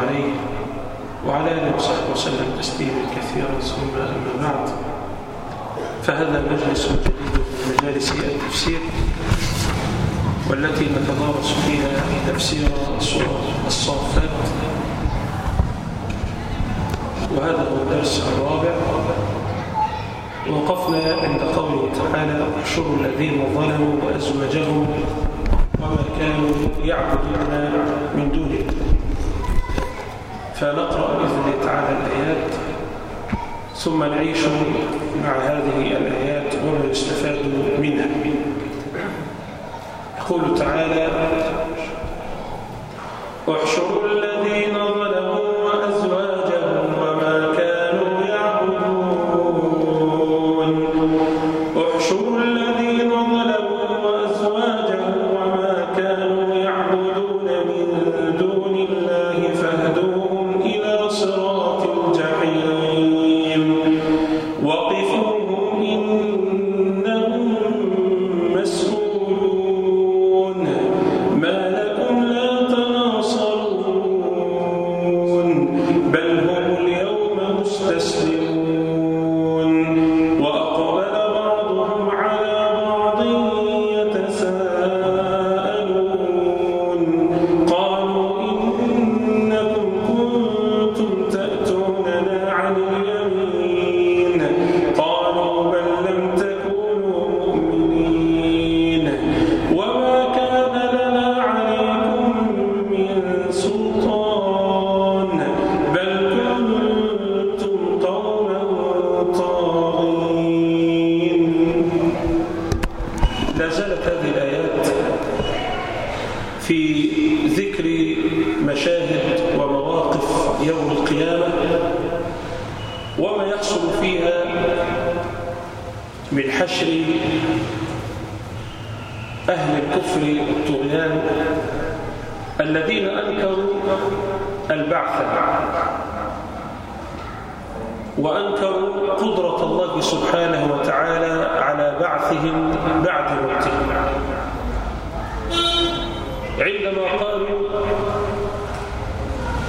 عليه وعلى آله وصحبه وسلم تسليما كثيرا ثم أما بعد. فهذا مجلس جديد من مجالس التفسير والتي نتدارس فيها تفسير سورة الصافات. وهذا هو الدرس الرابع. وقفنا عند قوله تعالى احشروا الذين ظلموا وازواجهم وما كانوا يعبدون من دونه فنقرأ بإذن الله تعالى الآيات ثم نعيش مع هذه الآيات وما منها. يقول تعالى احشروا الذين البعث. وأنكروا قدرة الله سبحانه وتعالى على بعثهم بعد موتهم عندما قالوا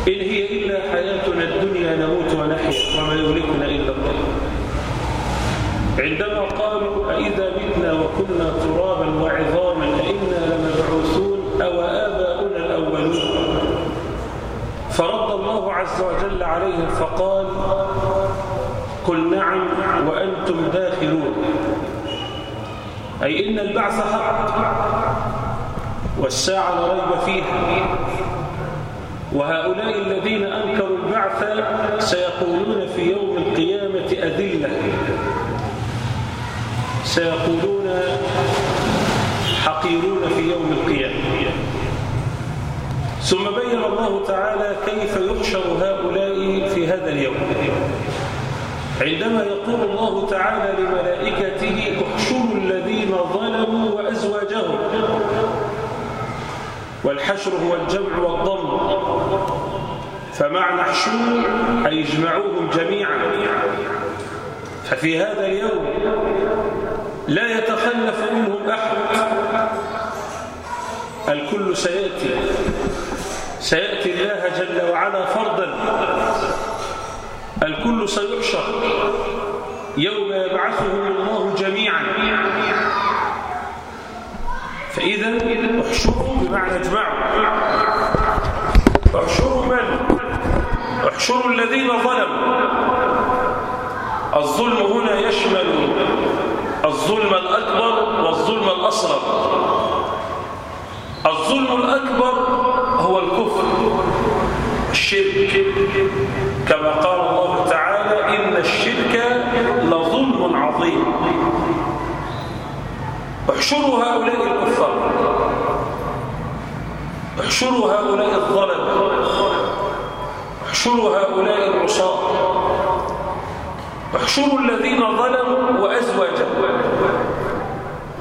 إن هي إلا حياتنا الدنيا نموت ونحيا وما يهلكنا إلا الله عندما قالوا أئذا متنا وكنا ترابا وعظاما أئنا لمبعوثون أو الله عز وجل عليهم فقال قل نعم وأنتم داخلون. أي إن البعث حق والساعة لا ريب فيها. وهؤلاء الذين أنكروا البعث سيقولون في يوم القيامة أذلة. سيقولون حقيرون في يوم القيامة. ثم بين الله تعالى كيف يحشر هؤلاء في هذا اليوم. عندما يقول الله تعالى لملائكته احشروا الذين ظلموا وأزواجهم. والحشر هو الجمع والضم. فمعنى احشروا أي اجمعوهم جميعا. ففي هذا اليوم لا يتخلف منهم أحد. الكل سيأتي. سيأتي الله جل وعلا فردا الكل سيحشر. يوم يبعثهم الله جميعا. فإذا احشروا بمعنى اجمعوا. احشروا من؟ احشروا الذين ظلموا. الظلم هنا يشمل الظلم الأكبر والظلم الأصغر. الظلم الأكبر هو الكفر. الشرك. كما قال الله تعالى إن الشرك لظلم عظيم. احشروا هؤلاء الكفار. احشروا هؤلاء الظلم احشروا هؤلاء العصاة. احشروا الذين ظلموا وأزواجهم.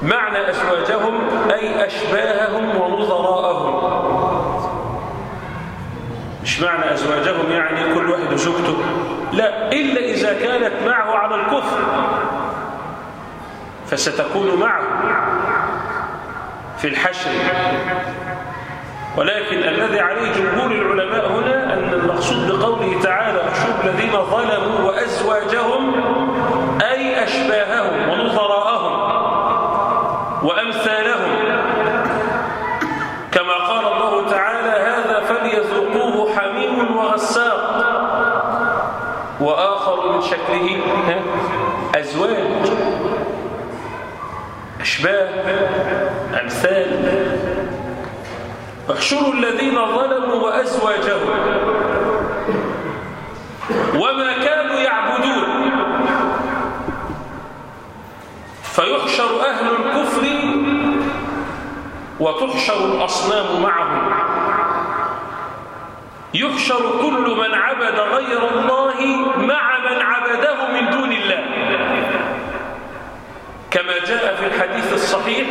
معنى أزواجهم أي أشباههم ونظراءهم. مش معنى أزواجهم يعني كل واحد وزوجته لا إلا إذا كانت معه على الكفر. فستكون معه في الحشر. ولكن الذي عليه جمهور العلماء هنا أن المقصود بقوله تعالى احشروا الذين ظلموا وأزواجهم أي أشباههم ونظراءهم وأمثالهم كما قال الله تعالى هذا فليذوقوه حميم وغساق وآخر من شكله أزواج أشباه أمثال. احشروا الذين ظلموا وأزواجهم. وما كانوا يعبدون. فيحشر أهل الكفر وتحشر الأصنام معهم. يحشر كل من عبد غير الله مع عبده من دون الله. كما جاء في الحديث الصحيح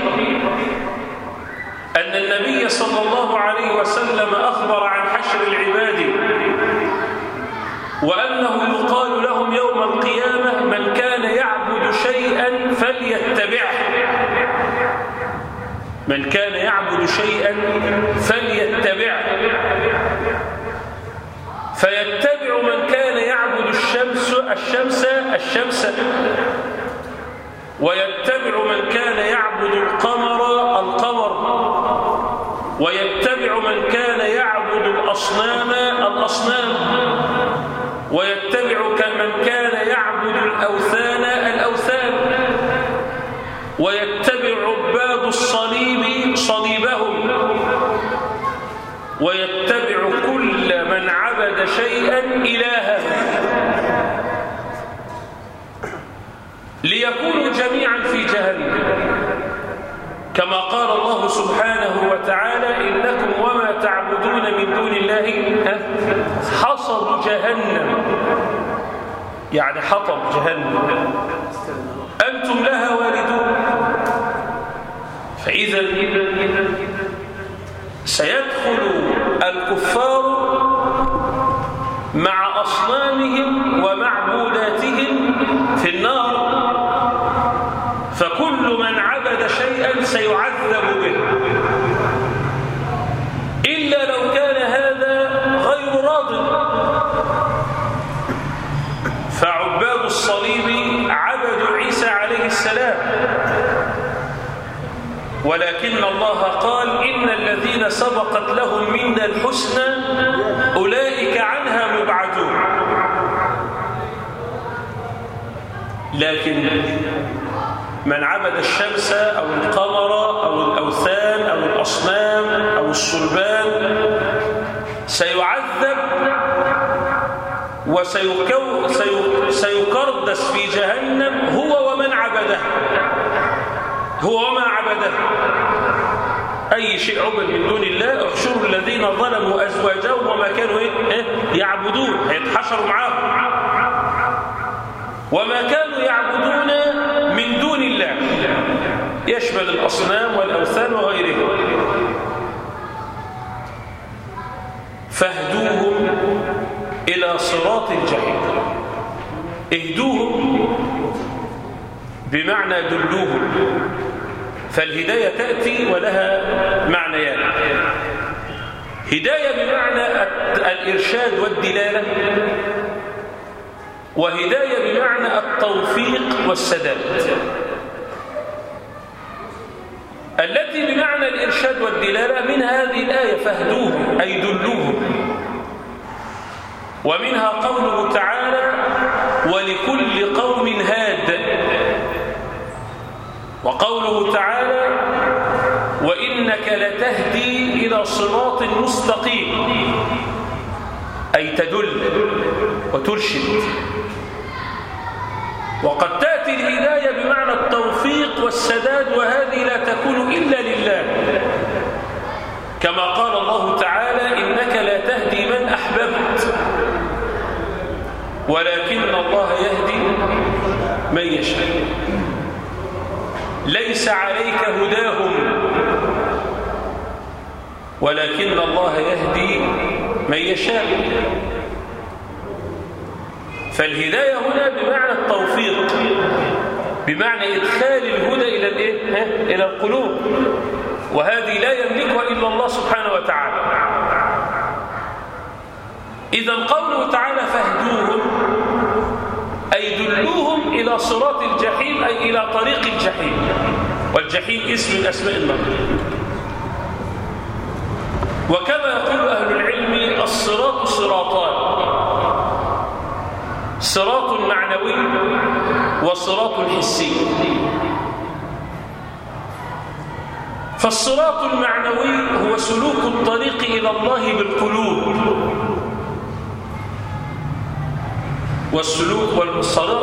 أن النبي صلى الله عليه وسلم أخبر عن حشر العباد وأنه يقال لهم يوم القيامة من كان يعبد شيئا فليتبعه. من كان يعبد شيئا فليتبعه. فيتبع من كان الشمس الشمس ويتبع من كان يعبد القمر القمر. ويتبع من كان يعبد الأصنام الأصنام. ويتبع من كان يعبد الأوثان الأوثان. ويتبع عباد الصليب صليبهم. ويتبع كل من عبد شيئا إلها ليكونوا جميعا في جهنم. كما قال الله سبحانه وتعالى إنكم وما تعبدون من دون الله حصب جهنم. يعني حطب جهنم. أنتم لها واردون فإذا سيدخل الكفار مع أصنامهم من عبد شيئا سيعذب به. إلا لو كان هذا غير راض. فعباد الصليب عبدوا عيسى عليه السلام. ولكن الله قال إن الذين سبقت لهم منا الحسنى أولئك عنها مبعدون. لكن من عبد الشمس أو القمر أو الأوثان أو الأصنام أو الصلبان سيعذب وسيكردس في جهنم هو ومن عبده هو وما عبده أي شيء عبد من دون الله احشروا الذين ظلموا أزواجهم وما كانوا إيه؟ إيه؟ يعبدون هيتحشروا معاهم وما كانوا يعبدون يشمل الأصنام والأوثان وغيرها فاهدوهم إلى صراط الجحيم. اهدوهم بمعنى دلوهم. فالهداية تأتي ولها معنيان. هداية بمعنى الإرشاد والدلالة. وهداية بمعنى التوفيق والسداد. التي بمعنى الإرشاد والدلالة من هذه الآية فاهدوهم أي دلوهم ومنها قوله تعالى ولكل قوم هاد وقوله تعالى وإنك لتهدي إلى صراط مستقيم أي تدل وترشد. وقد تأتي الهداية بمعنى التوفيق والسداد وهذه لا تكون إلا لله كما قال الله تعالى إنك لا تهدي من أحببت. ولكن الله يهدي من يشاء. ليس عليك هداهم. ولكن الله يهدي من يشاء. فالهداية هنا بمعنى التوفيق بمعنى إدخال الهدى إلى الإيه؟ إلى القلوب. وهذه لا يملكها إلا الله سبحانه وتعالى. إذا قوله تعالى فاهدوهم أي دلوهم إلى صراط الجحيم أي إلى طريق الجحيم. والجحيم اسم من أسماء النار وكما يقول أهل العلم الصراط صراطان. صراط معنوي وصراط حسي. فالصراط المعنوي هو سلوك الطريق إلى الله بالقلوب. والسلوك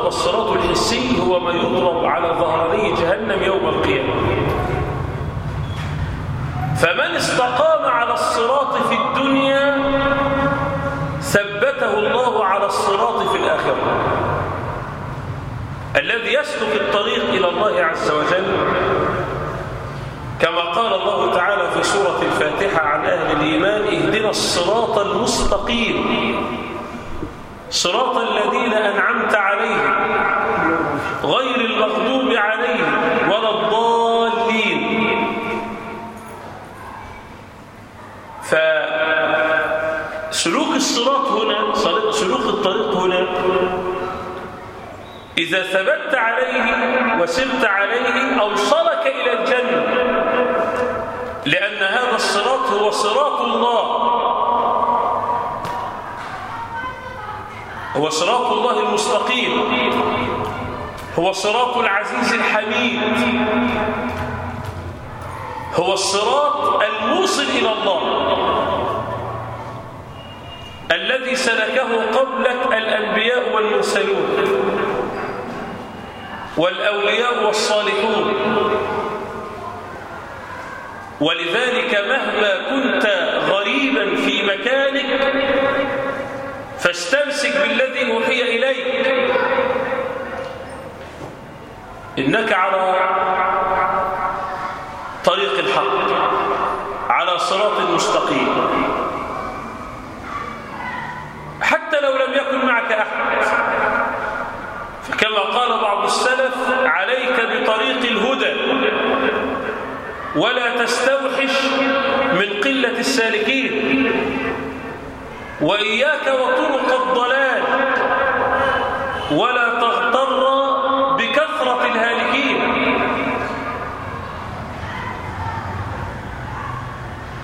والصراط الحسي هو ما يضرب على ظهراني جهنم يوم القيامة. فمن استقام على الصراط في الدنيا ثبته الله على الصراط في الآخرة. الذي يسلك الطريق إلى الله عز وجل كما قال الله تعالى في سورة الفاتحة عن أهل الإيمان اهدنا الصراط المستقيم صراط الذين أنعمت عليهم غير المغضوب عليهم ولا الضالين. فسلوك الصراط هنا سلوك الطريق هنا إذا ثبت عليه وسرت عليه أوصلك إلى الجنة لأن هذا الصراط هو صراط الله. هو صراط الله المستقيم. هو صراط العزيز الحميد. هو الصراط الموصل إلى الله. الذي سلكه قبلك الأنبياء والمرسلون والأولياء والصالحون. ولذلك مهما كنت غريبا في مكانك فاستمسك بالذي أوحي إليك. إنك على طريق الحق على صراط مستقيم. حتى لو لم يكن معك أحد. فكما قال بعض السلف عليك بطريق الهدى. ولا تستوحش من قلة السالكين. وإياك وطرق الضلال. ولا تغتر بكثرة الهالكين.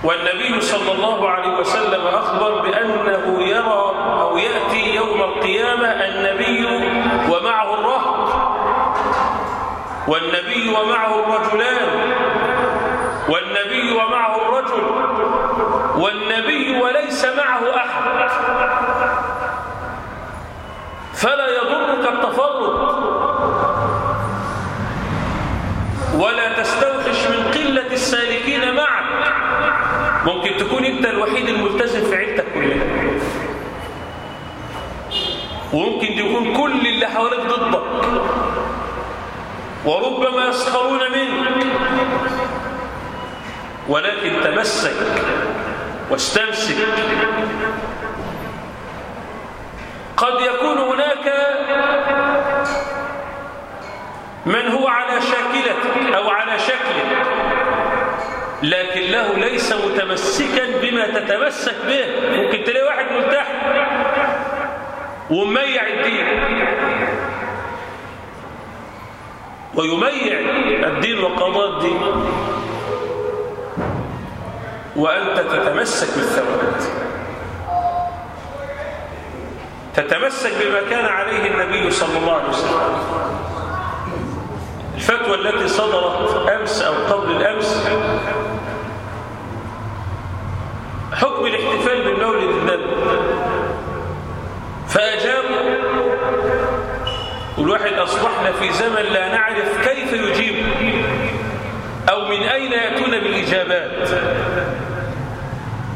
والنبي صلى الله عليه وسلم أخبر بأنه يرى أو يأتي يوم القيامة النبي ومعه الرهط. والنبي ومعه الرجلان. والنبي ومعه الرجل. والنبي وليس معه أحد. فلا يضرك التفرد ولا تستوحش من قلة السالكين معك. ممكن تكون انت الوحيد الملتزم في عيلتك كلها. وممكن تكون كل اللي حواليك ضدك. وربما يسخرون منك. ولكن تمسك واستمسك. قد يكون من هو على شاكلة أو على شكل. لكن له ليس متمسكا بما تتمسك به. ممكن تلاقي واحد ملتحي ومميع الدين. ويميع الدين وقضاء الدين. وأنت تتمسك بالثبات تتمسك بما كان عليه النبي صلى الله عليه وسلم. الفتوى التي صدرت أمس أو قبل الأمس حكم الاحتفال بالمولد النبي فأجابوا والواحد أصبحنا في زمن لا نعرف كيف يجيب أو من أين يأتون بالإجابات.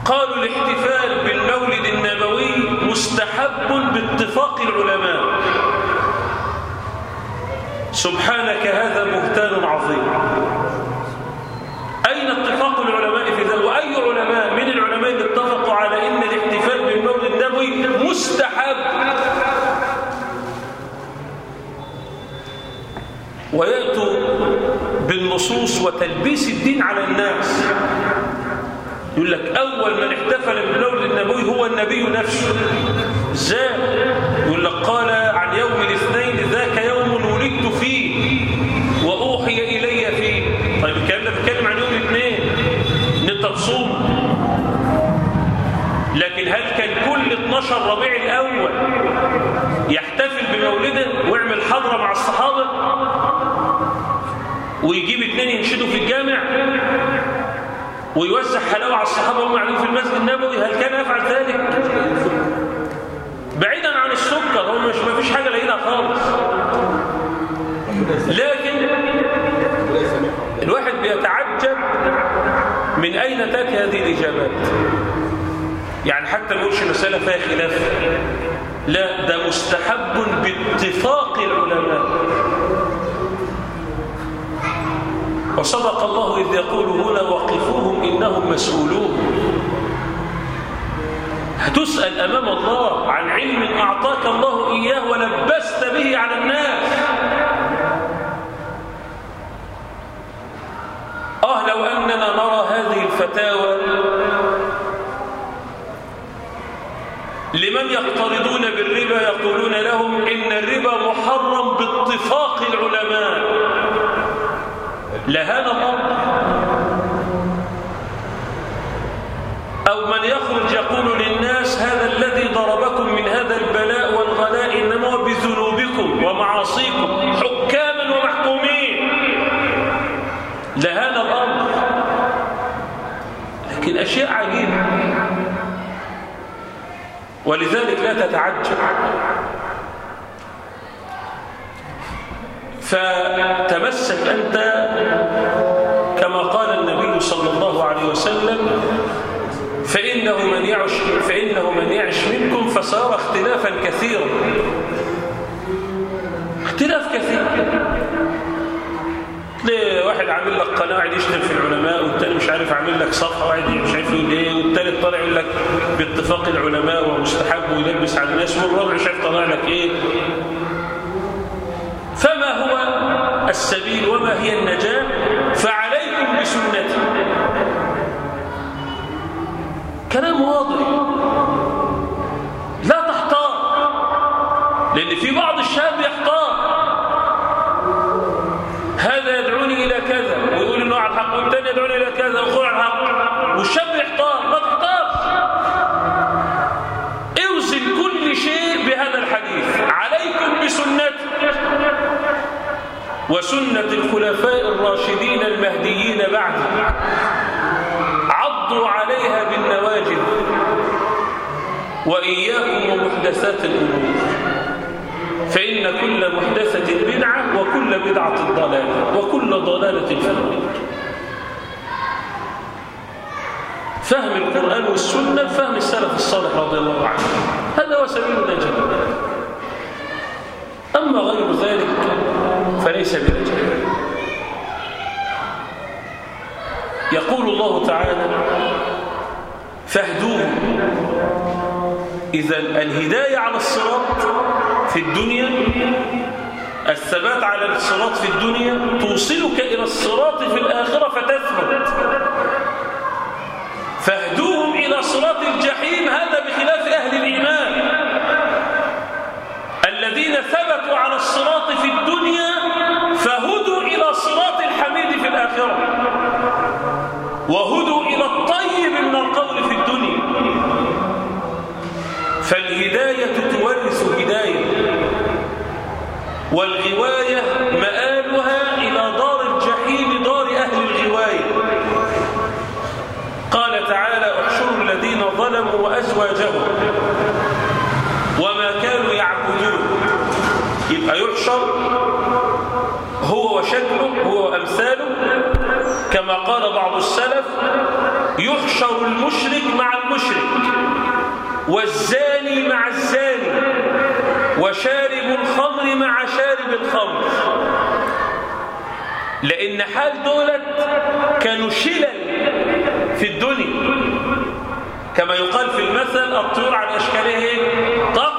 قالوا الاحتفال بالمولد النبوي مستحب باتفاق العلماء. سبحانك هذا بهتان عظيم. أين اتفاق العلماء في ذلك؟ وأي علماء من العلماء اتفقوا على أن الاحتفال بالمولد النبوي مستحب؟ ويأتوا بالنصوص وتلبيس الدين على الناس. يقول لك أول من احتفل بالمولد النبوي هو النبي نفسه. إزاي؟ يقول لك قال عن يوم الاثنين ذاك يوم ولدت فيه وأوحي إلي فيه طيب الكلام ده بيتكلم عن يوم الاثنين ان انت تصوم لكن هل كان كل 12 ربيع الأول يحتفل بمولده ويعمل حضرة مع الصحابة ويجيب اثنين ينشدوا في الجامع ويوزع حلاوة على الصحابة وهم قاعدين في المسجد النبوي هل كان يفعل ذلك؟ بعيدا عن السكر هو مش ما فيش حاجة لقينا خالص لكن الواحد بيتعجب من أين تأتي هذه الإجابات يعني حتى ما يقولش مسألة فيها خلاف. لا ده مستحب باتفاق العلماء. وصدق الله إذ يقول هنا وقفوهم إنهم مسؤولون. هتسأل أمام الله عن علم أعطاك الله إياه ولبست به على الناس آه لو أننا نرى هذه الفتاوى لمن يقترضون بالربا يقولون لهم إن الربا محرم باتفاق العلماء. لهذا الأمر. أو من يخرج يقول للناس هذا الذي ضربكم من هذا البلاء والغلاء إنما هو بذنوبكم ومعاصيكم حكاما ومحكومين. لهذا الأمر. لكن أشياء عجيبة. ولذلك لا تتعجب. فتمسك أنت كما قال النبي صلى الله عليه وسلم فإنه من يعش, فإنه من يعش منكم فسار اختلافا كثيرا. اختلاف كثير. تلاقي واحد عامل لك قناة قاعد يشتم في العلماء والتاني مش عارف عامل لك صفحة واحد مش عارف يقول إيه والتالت طالع يقول لك باتفاق العلماء ومستحب ويلبس على الناس والرابع مش عارف طالع لك إيه فما هو السبيل وما هي النجاة فعليكم بسنتي. كلام واضح. لا تحتار لأن في بعض الشباب يحتار. هذا يدعوني إلى كذا ويقول إنه على الحق والثاني يدعوني إلى كذا ويقول على الحق والشاب وسنة الخلفاء الراشدين المهديين بعد. عضوا عليها بالنواجذ. وإياكم ومحدثات الأمور. فإن كل محدثة بدعة وكل بدعة ضلالة وكل ضلالة في فهم القرآن والسنة فهم السلف الصالح رضي الله عنه. هذا هو سبيل النجاة. أما غير ذلك فليس بنجاة يقول الله تعالى فاهدوهم إذا الهداية على الصراط في الدنيا الثبات على الصراط في الدنيا توصلك إلى الصراط في الآخرة فتثبت. فاهدوهم إلى صراط الجحيم هذا بخلاف أهل الإيمان. الذين ثبتوا على الصراط في الدنيا الآخرة. وهدوا إلى الطيب من القول في الدنيا. فالهداية تورث هداية والغواية مآلها إلى دار الجحيم دار أهل الغواية. قال تعالى احشروا الذين ظلموا وأزواجهم وما كانوا يعبدون. يبقى يحشر هو وشكله هو وأمثاله. كما قال بعض السلف يحشر المشرك مع المشرك والزاني مع الزاني وشارب الخمر مع شارب الخمر. لأن حال دولت كانوا شلل في الدنيا. كما يقال في المثل الطيور على أشكاله طق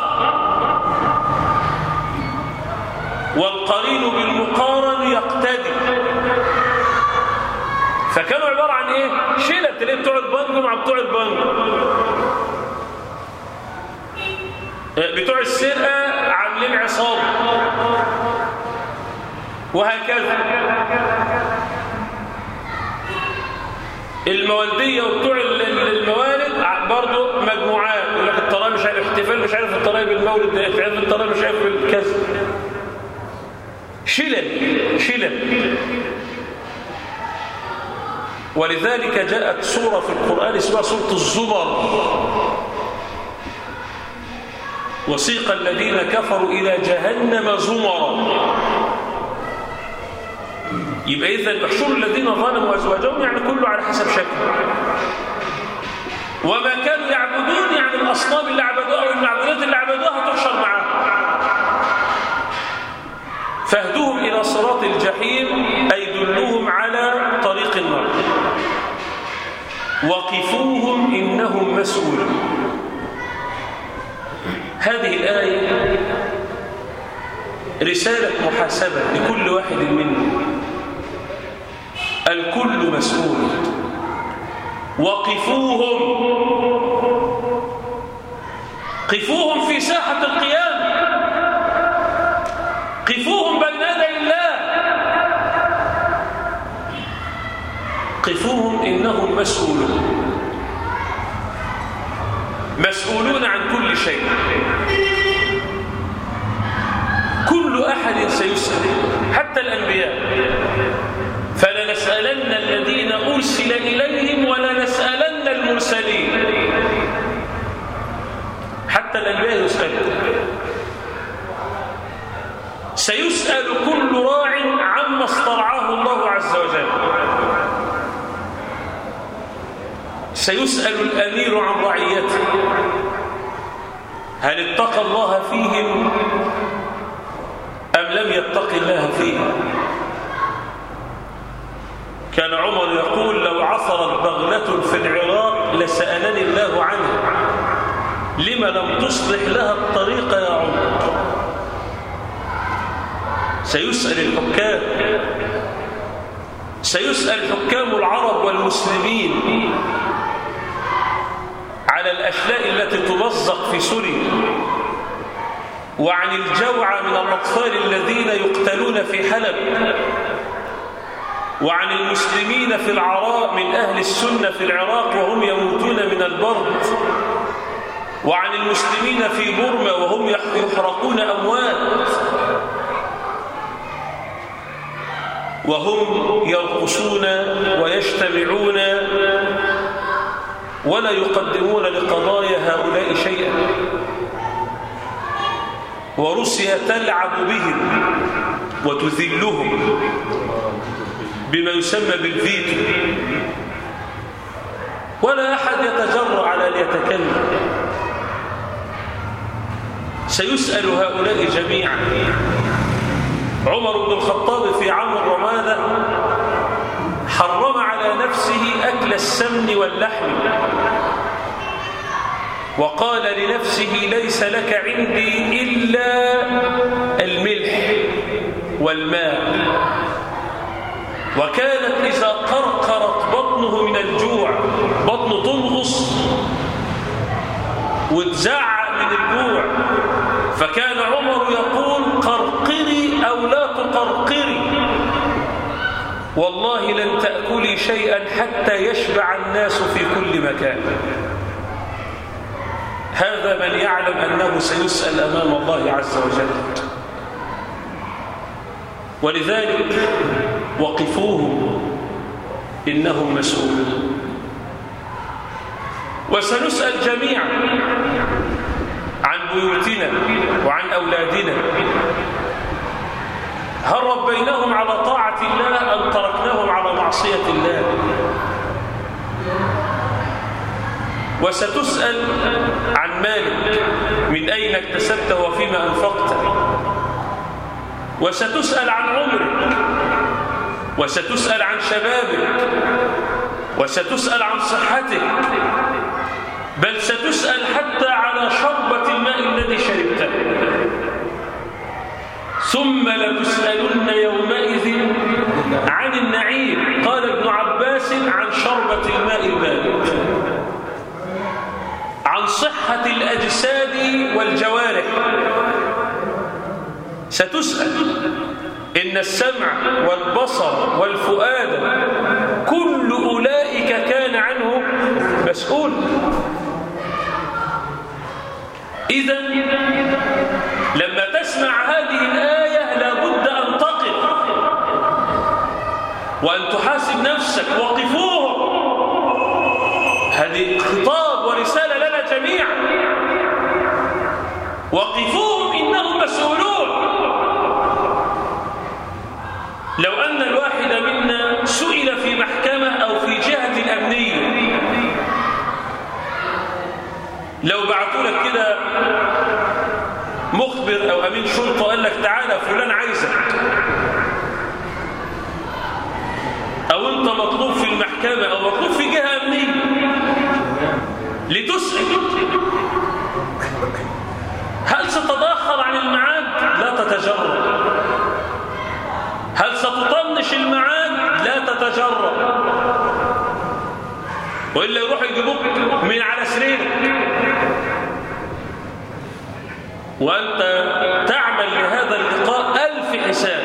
والقرين بالمقارن يقتدي. فكانوا عبارة عن إيه؟ شلة تلاقي بتوع البنك مع بتوع البنك بتوع السرقة عاملين عصابة. وهكذا. الموالدية وبتوع الموالد برضه مجموعات. يقول لك الطراي مش عارف احتفال مش عارف الطراي بالمولد احتفال الطراي مش عارف بالكذا شلل شلل. ولذلك جاءت سورة في القرآن اسمها سورة الزمر وسيق الذين كفروا إلى جهنم زمرا. يبقى إذا احشروا الذين ظلموا أزواجهم يعني كله على حسب شكل وما كانوا يعبدون يعني الأصنام اللي عبدوها أو المعبودات اللي عبدوها تحشر معاهم. فاهدوهم إلى صراط الجحيم أي دلوهم على طريق النار. وقفوهم إنهم مسؤولون. هذه الآية رسالة محاسبة لكل واحد منا الكل مسؤول. وقفوهم. قفوهم في ساحة القيامة قفوهم بين يدي الله قفوهم إنهم مسؤولون. مسؤولون عن كل شيء. كل أحد سيسأل حتى الأنبياء. فلنسألن الذين أرسل إليهم ولنسألن المرسلين. حتى الأنبياء يسألون. سيسأل كل راع عما استرعاه الله عز وجل. سيسأل الأمير عن رعيته. هل اتقى الله فيهم أم لم يتق الله فيهم؟ كان عمر يقول لو عثرت بغلة في العراق لسألني الله عنها لما لم تصلح لها الطريق يا عمر؟ سيسأل الحكام. سيسأل حكام العرب والمسلمين. الأشلاء التي تمزق في سوريا. وعن الجوع من الأطفال الذين يقتلون في حلب. وعن المسلمين في العراء من أهل السنة في العراق وهم يموتون من البرد. وعن المسلمين في بورما وهم يحرقون أموات وهم يرقصون ويجتمعون ولا يقدمون لقضايا هؤلاء شيئا. وروسيا تلعب بهم وتذلهم بما يسمى بالفيتو. ولا أحد يتجرأ على أن يتكلم. سيسأل هؤلاء جميعا. عمر بن الخطاب في عام الرمادة حرم على نفسه أكل السمن واللحم. وقال لنفسه ليس لك عندي إلا الملح والماء. وكانت إذا قرقرت بطنه من الجوع بطنه تنغص وتزعق من الجوع. فكان عمر يقول والله لن تأكلي شيئا حتى يشبع الناس في كل مكان. هذا من يعلم أنه سيسأل أمام الله عز وجل. ولذلك وقفوهم إنهم مسؤولون. وسنسأل جميعا عن بيوتنا وعن أولادنا. هل ربيناهم على طاعة الله أم تركناهم على معصية الله؟ وستسأل عن مالك من أين اكتسبته وفيما أنفقته وستسأل عن عمرك وستسأل عن شبابك وستسأل عن صحتك بل ستسأل حتى على شربة الماء الذي شربته. ثم لتسألن يومئذ عن النعيم. قال ابن عباس عن شربة الماء البارد. عن صحة الأجساد والجوارح. ستسأل إن السمع والبصر والفؤاد كل أولئك كان عنه مسؤول. إذا لما تسمع هذه الآية لابد أن تقف وأن تحاسب نفسك وقفوهم هذه خطاب ورسالة لنا جميعا. وقفوهم إنهم مسؤولون. لو أن الواحد منا سئل في محكمة أو في جهة الأمنية لو بعثوا لك كده مخبر أو أمين شرطة قال لك تعالى فلان عايزك. أو أنت مطلوب في المحكمة أو مطلوب في جهة أمنية لتسأل هل ستتأخر عن الميعاد؟ لا تتجرب هل ستطنش الميعاد؟ لا تتجرب وإلا يروح يجيبوك من على سريرك وأنت تعمل لهذا اللقاء ألف حساب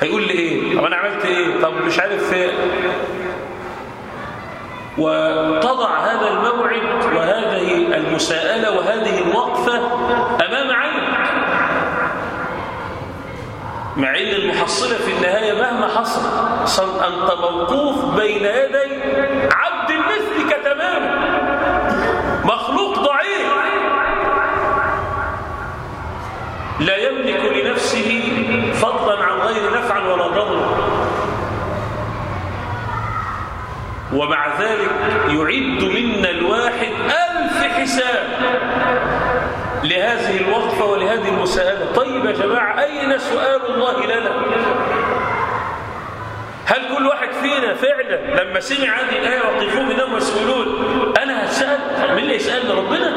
هيقول لي إيه؟ طب أنا عملت إيه؟ طب مش عارف إيه؟ وتضع هذا الموعد وهذه المساءلة وهذه الوقفة أمام عينك مع أن المحصلة في النهاية مهما حصل أنت موقوف بين يدي عبد مثلك تماما مخلوق ضعيف لا يملك لنفسه فضلا عن غير نفعا ولا ضرا ومع ذلك يعد منا الواحد ألف حساب لهذه الوقفة ولهذه المساءلة. طيب يا جماعة أين سؤال الله لنا؟ هل كل واحد فينا فعلا لما سمع هذه الآية وقفوهم إنهم مسؤولون أنا هسأل من اللي يسألني؟ ربنا.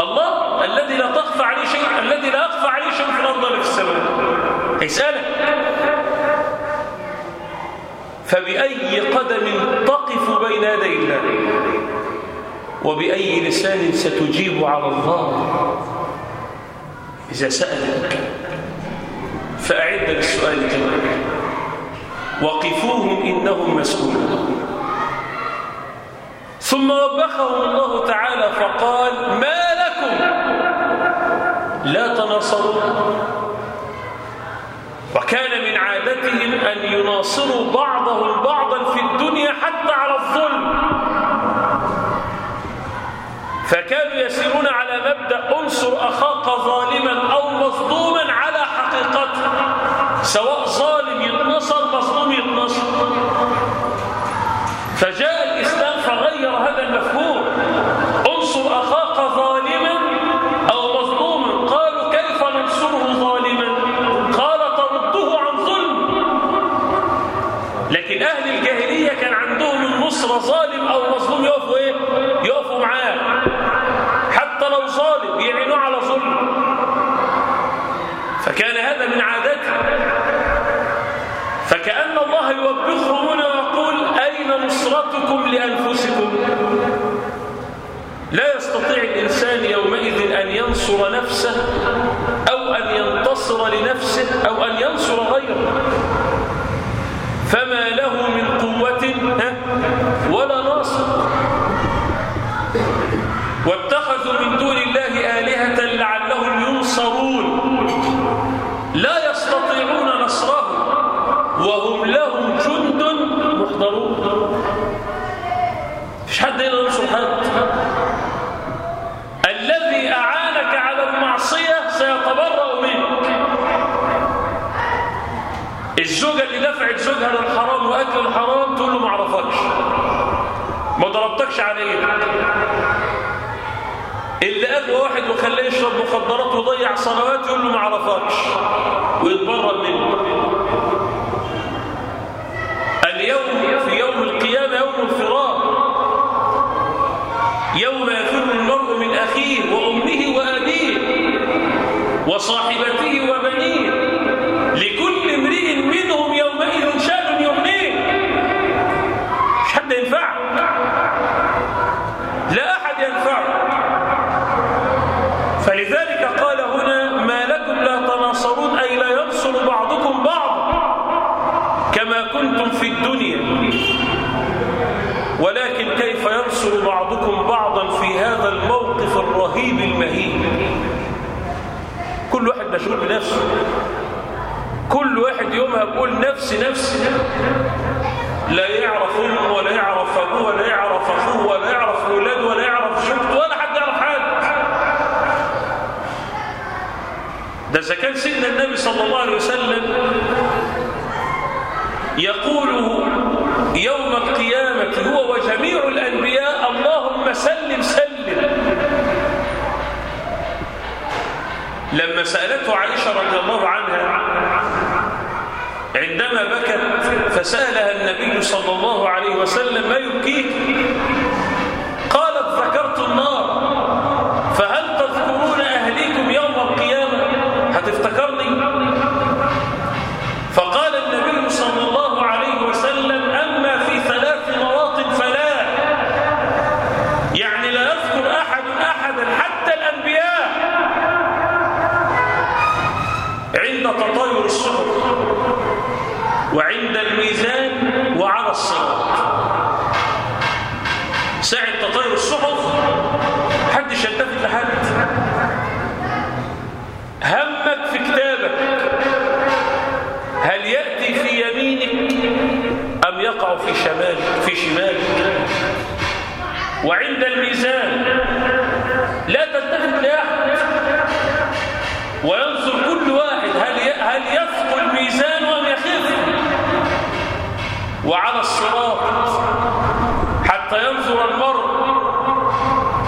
الله الذي لا تخفى عليه شيء الذي لا يخفى عليه شيء في الأرض ولا في السماء. هيسألك فبأي قدم تقف بين يدي الله. وبأي لسان ستجيب على الله. إذا سألك فأعد للسؤال كما وقفوهم إنهم مسؤولون. ثم وبخهم الله تعالى فقال ما لكم؟ لا تناصرون. وكان من عادتهم أن يناصروا بعضهم بعضا في الدنيا حتى على الظلم. فكانوا يسيرون على مبدأ انصر أخاك ظالما أو مظلوما على حقيقته سواء ظالم يتنصر مظلوم يتنصر. فجاء الإسلام فغير هذا المفهوم انصر أخاك ظالما أو مظلوما قالوا كيف ننصره ظالما قال ترده عن ظلم لكن أهل الجاهلية كان عندهم النصر ظالم أو مظلوم يقفوا إيه؟ يقفوا معاه حتى لو ظالم يعينوه على ظلم فكان هذا من عادته فكأن الله يوبخهم هنا ويقول أين نصرتكم لأنفسكم؟ لا يستطيع الإنسان يومئذ أن ينصر نفسه أو أن ينتصر لنفسه أو أن ينصر غيره. فما له من قوة ولا ناصر. واتخذوا من دون الله آلهة لعلهم ينصرون لا يستطيعون نصره وهم لهم جند محضرون مش حد هنا ينصر حد الذي أعانك على المعصية سيتبرأ منك الزوجة اللي دفعت زوجها للحرام وأكل الحرام تقول له ما اعرفكش ما ضربتكش على اللي أغوى واحد وخليه يشرب مخدرات ويضيع صلوات يقول له ما اعرفكش ويتبرأ منه. اليوم في يوم القيامة يوم الفراق. يوم يفر المرء من أخيه وأمه وأبيه وصاحبه ينصر بعضكم بعضا في هذا الموقف الرهيب المهين مشغول بنفسه كل واحد يومها بيقول نفسي نفسي. لا يعرف امه ولا يعرف ابوه ولا يعرف اخوه ولا يعرف اولاده ولا يعرف شبته ولا حد يعرف حاجة ده إذا كان سيدنا النبي صلى الله عليه وسلم يقوله يوم القيامة هو وجميع الأنبياء اللهم سلم سلم لما سألته عائشة رضي الله عنها عندما بكت فسألها النبي صلى الله عليه وسلم ما يبكيك؟ قالت ذكرت النار. فهل تذكرون أهليكم يوم القيامة؟ هتفتكرني شمالك وعند الميزان. لا تلتفت لأحد وينظر كل واحد. هل هل يثقل الميزان أم يخف؟ وعلى الصراط. حتى ينظر المرء.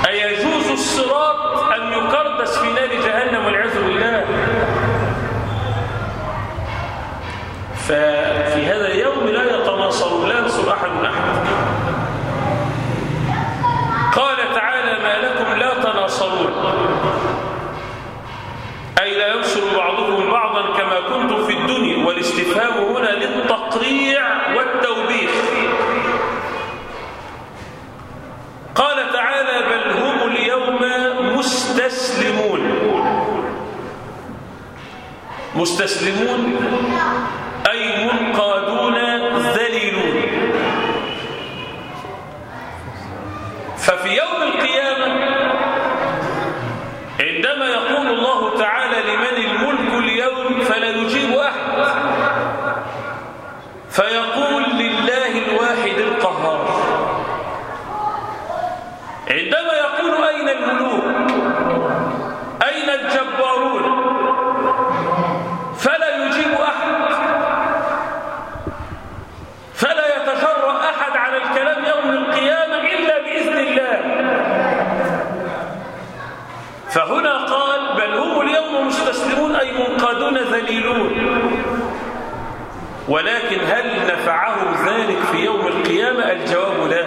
أيجوز الصراط أم يكردس في نار جهنم والعياذ بالله. ففي هذا اليوم لا يتناصر لا ينصر أحد أحد قال تعالى ما لكم لا تناصرون أي لا ينصر بعضكم بعضا كما كنتم في الدنيا والاستفهام هنا للتقريع والتوبيخ. قال تعالى بل هم اليوم مستسلمون. مستسلمون أي منقادون ذليلون ففي يوم القيامة عندما يقول الله تعالى لمن الملك اليوم فلا يجيب أحد فيقول لله الواحد القهار عندما يقول أين الملوك أين الجبارون فلا يجيب أحد فلا يتجرأ أحد على الكلام يوم القيامة إلا بإذن الله فهنا قال بل هم اليوم مستسلمون أي منقادون ذليلون ولكن هل نفعهم ذلك في يوم القيامة؟ الجواب لا.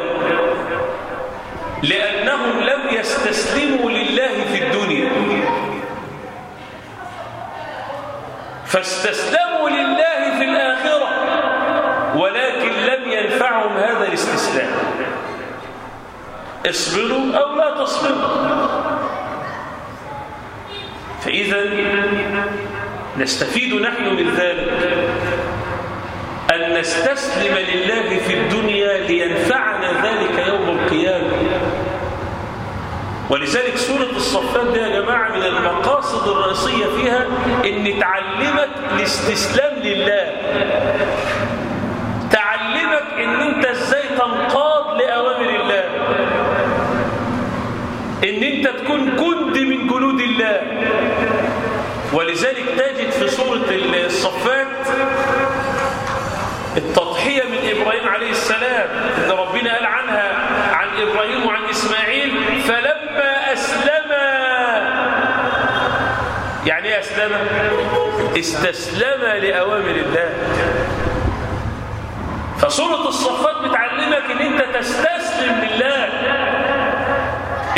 لأنهم لم يستسلموا لله في الدنيا. فاستسلموا لله في الآخرة ولكن لم ينفعهم هذا الاستسلام. اصبروا أو لا تصبروا. فإذا نستفيد نحن من ذلك. أن نستسلم لله في الدنيا لينفعنا ذلك يوم القيامة. ولذلك سورة الصفات دي يا جماعة من المقاصد الرئيسية فيها إن تعلمك الاستسلام لله. تعلمك إن أنت إزاي تنقاد لأوامر الله. إن أنت تكون جند من جنود الله. ولذلك تجد في سورة الصفات التضحية من إبراهيم عليه السلام إن ربنا قال عنها عن إبراهيم وعن إسماعيل فلما أسلم يعني إيه أسلم. استسلم لأوامر الله. فسورة الصفات بتعلمك إن أنت تستسلم لله.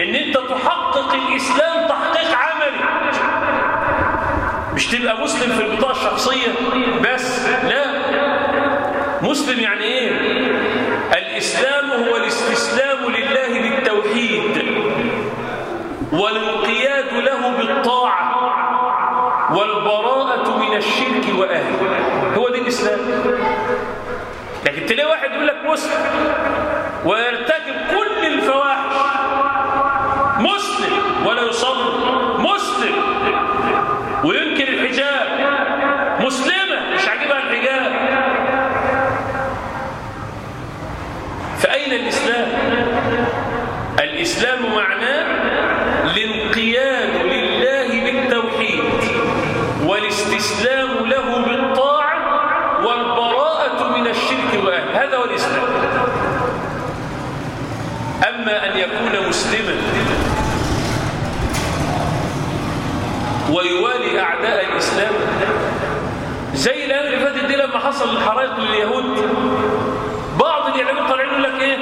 إن أنت تحقق الإسلام تحقيق عملي. مش تبقى مسلم في البطاقة الشخصية بس. لا. مسلم يعني إيه؟ الإسلام هو الاستسلام لله بالتوحيد. والانقياد له بالطاعة. والبراءة من الشرك وأهله. هو دين الإسلام. لكن تلاقي واحد يقول لك مسلم ويرتكب كل الفواحش. مسلم ولا يصاب يكون مسلما. ويوالي أعداء الإسلام. زي الآن اللي فاتت دي لما حصل الحرائق لليهود. بعض الإعلاميين طالعين يقول لك إيه؟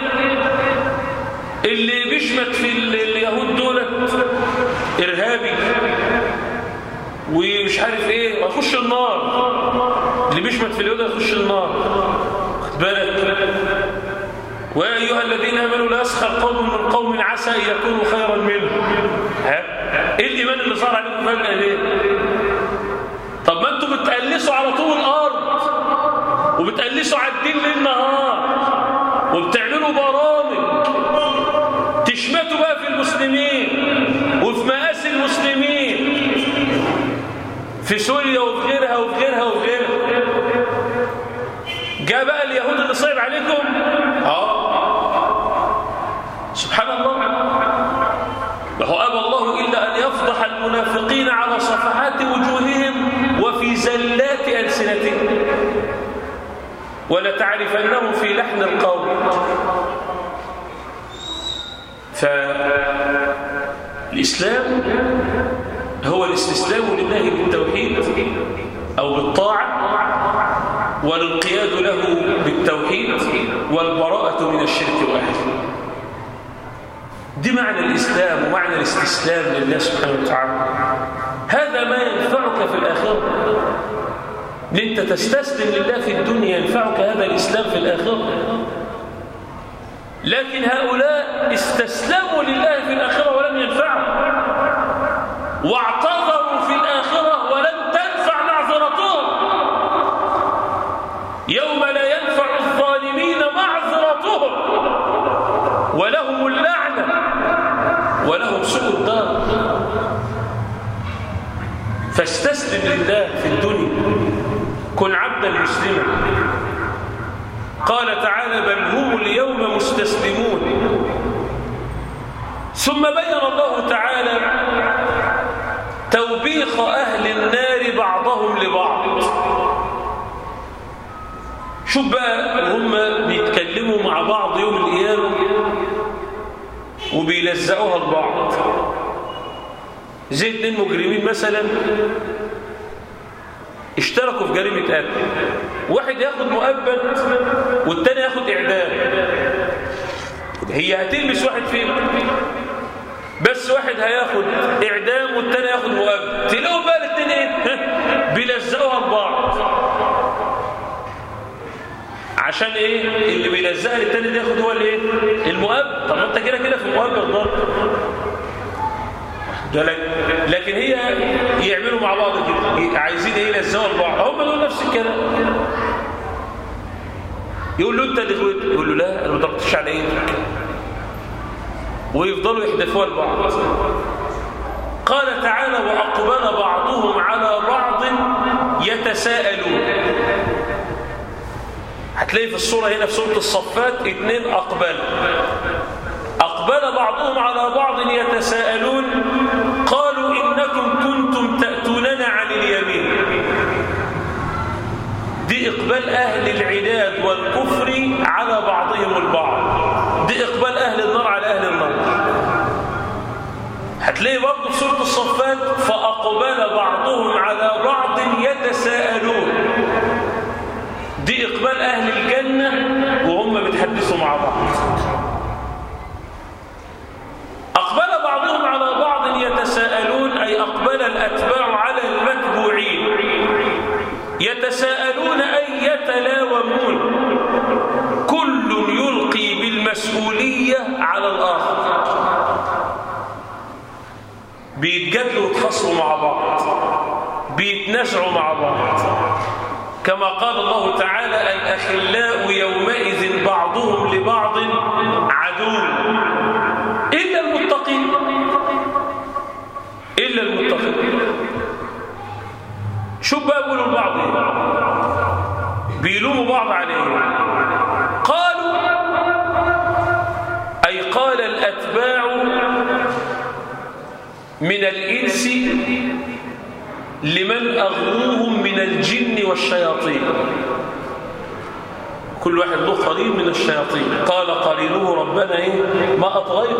اللي بيشمت في اليهود دولت إرهابي. ومش عارف إيه هيخش النار. اللي بيشمت في اليهود هيخش النار. خد بالك. ويا أيها الذين آمنوا لا يسخر قوم من قوم عسى أن يكونوا خيرا منهم ها؟ إيه الإيمان اللي صار عليكم فجأة ليه؟ طب ما أنتم بتقلسوا على طول الأرض وبتقلسوا على الدين ليل نهار وبتعملوا برامج تشمتوا بقى في المسلمين وفي مآسي المسلمين. في سوريا وفي غيرها وفي غيرها وفي غيرها جاء بقى اليهود اللي صعب عليكم آه سبحان الله وهو أبى الله يفضح المنافقين على صفحات وجوههم وفي زلات ألسنتهم. ولتعرفنهم في لحن القول فالإسلام هو الاستسلام لله بالتوحيد أو بالطاعة والانقياد له بالتوحيد والبراءة من الشرك وأهله. دي معنى الإسلام ومعنى الاستسلام لله سبحانه وتعالى. هذا ما ينفعك في الآخرة. إن أنت تستسلم لله في الدنيا ينفعك هذا الإسلام في الآخرة. لكن هؤلاء استسلموا لله في الآخرة ولم ينفعوا واعتذروا فاستسلم لله في الدنيا. كن عبدا مسلما. قال تعالى بل هم اليوم مستسلمون. ثم بين الله تعالى توبيخ أهل النار بعضهم لبعض. شوف بقى هم بيتكلموا مع بعض يوم القيامة وبيلزقوها لبعض زي اتنين مجرمين مثلا اشتركوا في جريمة قتل. واحد ياخد مؤبد والتاني ياخد إعدام. هي هتلبس واحد فيهم بس واحد هياخد إعدام والتاني ياخد مؤبد. تلاقوا بقى الاتنين إيه؟ بيلزقوها لبعض عشان إيه؟ اللي بيلزقها للتاني ده ياخد هو الإيه؟ المؤبد. طب أنت كده كده في مؤبد ضرب لكن هي يعملوا مع بعض كده. عايزين إيه؟ يلزقوا لبعض هم دول نفس الكلام. يقول له أنت اللي غلطت يقول له لا أنا ما ضربتش على إيدك. ويفضلوا يحدفوها لبعض. قال تعالى وأقبل بعضهم على بعض يتساءلون. هتلاقي في الصورة هنا في سورة الصفات اتنين أقبل. أقبل بعضهم على بعض يتساءلون قالوا إنكم كنتم تأتوننا عن اليمين دي إقبال أهل العناد والكفر على بعضهم البعض. دي إقبال أهل النار على أهل النار. هتلاقي برضه في سورة الصفات فأقبل بعضهم على بعض يتساءلون. دي إقبال أهل الجنة وهم بيتحدثوا مع بعض. أقبل بعضهم على بعض يتساءلون أي أقبل الأتباع على المتبوعين. يتساءلون ويتخاصموا مع بعض. بيتنازعوا مع بعض. كما قال الله تعالى الأخلاء يومئذ بعضهم لبعض عدو. إلا المتقين. إلا المتقين. شو بقى بيقولوا البعض؟ من الإنس لمن أغروهم من الجن والشياطين. كل واحد له قرين من الشياطين. قال قرينه ربنا إيه؟ ما أطغيت.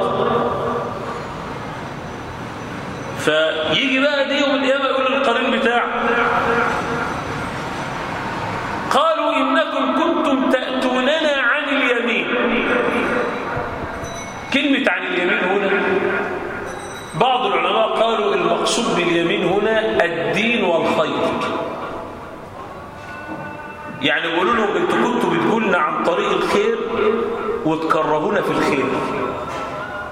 فيجي بقى دي يوم القيامة يقول للقرين بتاعه قالوا إنكم كنتم تأتوننا عن اليمين كلمة عن اليمين هنا بعض العلماء قالوا المقصود باليمين هنا الدين والخير. يعني يقولوا لهم أنتوا كنتوا بتقولنا عن طريق الخير وتكرهونا في الخير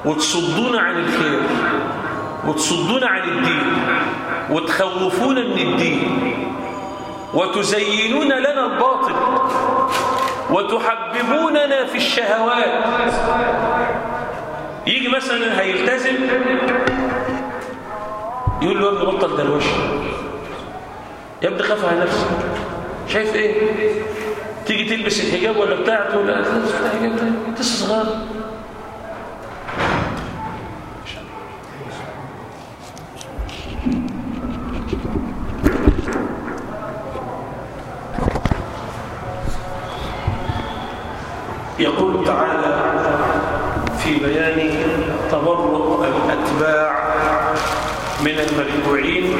وتصدونا عن الخير وتصدونا عن الدين وتخوفونا من الدين وتزينون لنا الباطل وتحببوننا في الشهوات. يجي مثلا هيلتزم يقول له يا ابني بطل دروش يا ابني خاف على نفسك. شايف إيه؟ تيجي تلبس الحجاب ولا بتاع؟ تقول لا تلبس الحجاب لسه صغير. يقول تعالى في بيان تبرؤ الأتباع من المتبوعين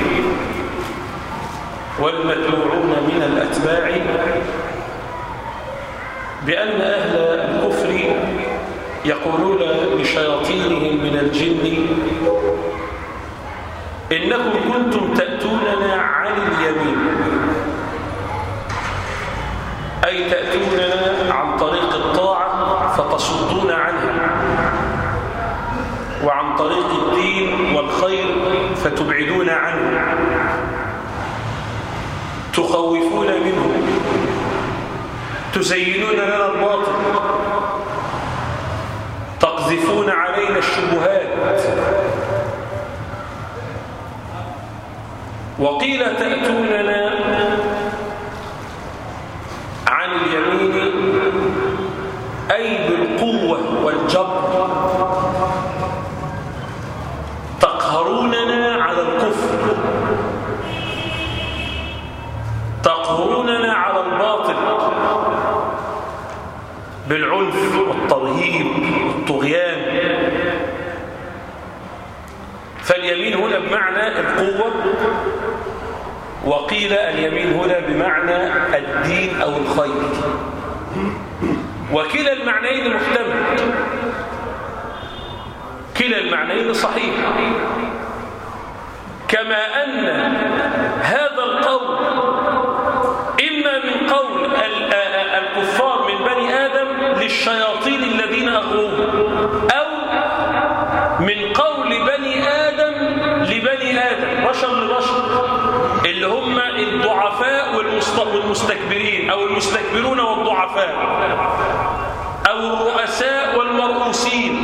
والمتبوعون من الأتباع بأن أهل الكفر يقولون لشياطينهم من الجن إنكم كنتم تأتوننا عن اليمين أي تأتوننا عن طريق الطاعة فتصدون عنها وعن طريق فتبعدون عنه. تخوفون منه. تزينون لنا الباطل. تقذفون علينا الشبهات. وقيل تأتوننا عن اليمين أي بالقوة والجبر تقهروننا على الكفر تقهروننا على الباطل بالعنف والترهيب والطغيان. فاليمين هنا بمعنى القوة وقيل اليمين هنا بمعنى الدين أو الخير. وكلا المعنيين محتمل. كلا المعنيين صحيح. كما أن هذا القول آدم للشياطين الذين أغروهم أو من قول بني آدم لبني آدم. بشر لبشر. اللي هم الضعفاء والمستكبرين أو المستكبرون والضعفاء. أو الرؤساء والمرؤوسين.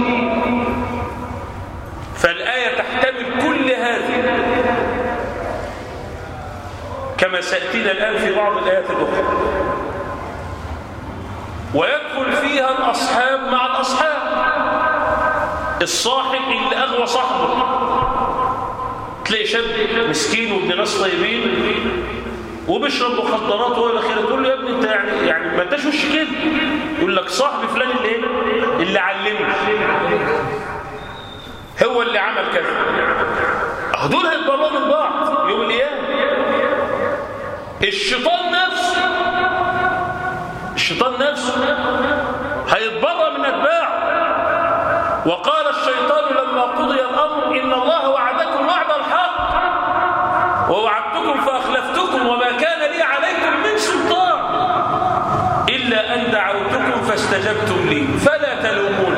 فالآية تحتمل كل هذه. كما سيأتينا الآن في بعض الآيات الأخرى. ويدخل فيها الأصحاب مع الأصحاب. الصاحب اللي أغوى صاحبه. تلاقي شاب مسكين وابن ناس طيبين وبيشرب مخدرات وهو الأخير. تقول له يا ابني أنت يعني يعني ما انتش وش كده. يقول لك صاحبي فلان اللي إيه؟ اللي علمني. هو اللي عمل كذا. دول هيتبروا من بعض. يوم القيامة. الشيطان الشيطان نفسه. هيتبرى من اتباعه وقال الشيطان لما قضي الأمر إن الله وعدكم وعد الحق. ووعدتكم فأخلفتكم وما كان لي عليكم من سلطان. إلا أن دعوتكم فاستجبتم لي. فلا تلومون.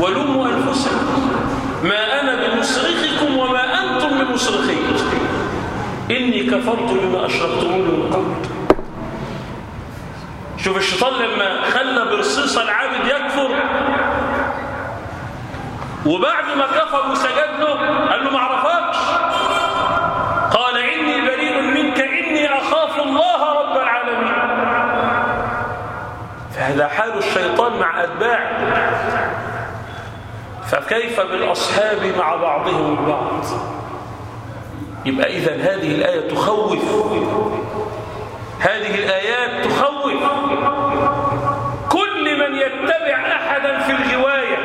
ولوموا أنفسكم. ما أنا بمصرخكم وما أنتم بمصرخي. إني كفرت بما اشركتموني من قبل. شوف الشيطان لما خلى برصيص العابد يكفر. وبعد ما كفر وسجد له قال له ما اعرفكش قال إني بريء منك إني أخاف الله رب العالمين. فهذا حال الشيطان مع أتباعه. فكيف بالأصحاب مع بعضهم البعض؟ يبقى إذا هذه الآية تخوف. هذه الآيات تخوف كل من يتبع أحدا في الغواية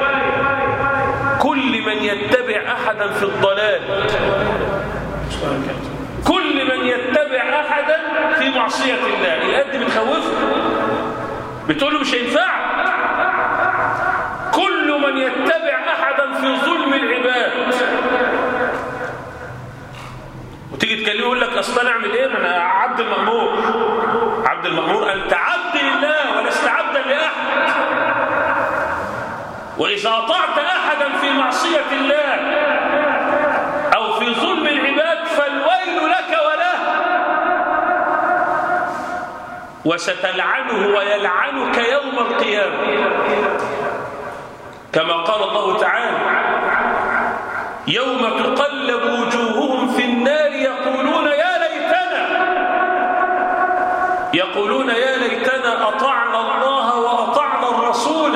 كل من يتبع أحدا في الضلال. كل من يتبع أحدا في معصية الله. الآيات دي بتخوفه بتقول له مش هينفع؟ كل من يتبع أحدا في ظلم العباد. وتيجي تكلمه يقول لك أصل أنا أعمل إيه؟ أنا عبد المأمور. عبد المأمور عبد لله ولست عبدا لاحد وإذا أطعت أحدا في معصية الله أو في ظلم العباد فالويل لك وله وستلعنه ويلعنك يوم القيامة. كما قال الله تعالى يوم تقلب وجوههم في النار يقولون يا ليتنا يقولون يا ليتنا أطعنا الله وأطعنا الرسول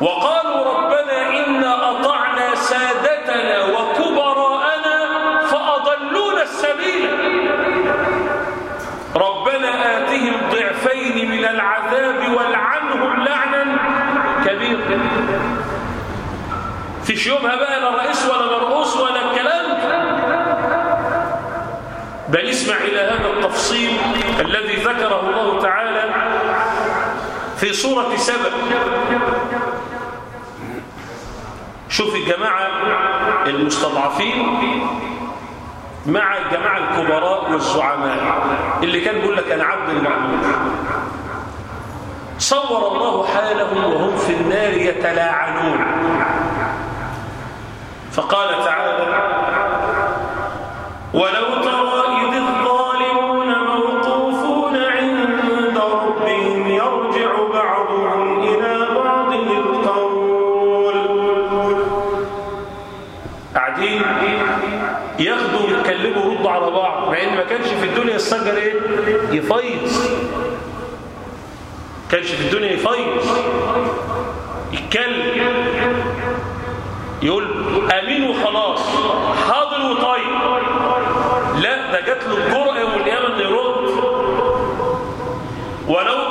وقالوا ربنا إنا أطعنا سادتنا وكبراءنا فأضلونا السبيل ربنا آتهم ضعفين من العذاب والعنهم لعنا كبيرا فيش يومها بقى لا رئيس ولا مرؤوس ولا الكلام. بل اسمع إلى هذا التفصيل الذي ذكره الله تعالى في سورة سبأ. شوف الجماعة المستضعفين مع الجماعة الكبراء والزعماء. اللي كان بيقول لك أنا عبد المأمور صور الله حالهم وهم في النار يتلاعنون. فقال تعالى ولو ترى إذ الظالمون موقوفون عند ربهم يرجع بعضهم إلى بعض القول قاعدين ياخدوا ويتكلموا ويردوا على بعض مع إن ما كانش في الدنيا السجر إيه؟ يفيض. كانش في الدنيا يفيض. يتكلم. يقول آمين وخلاص. حاضر وطيب. لا ده جات له الجرأة يوم القيامه انه يرد. ولو